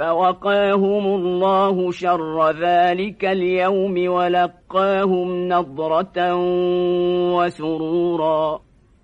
فوقاهم الله شر ذلك اليوم ولقاهم نضرة وسرورا.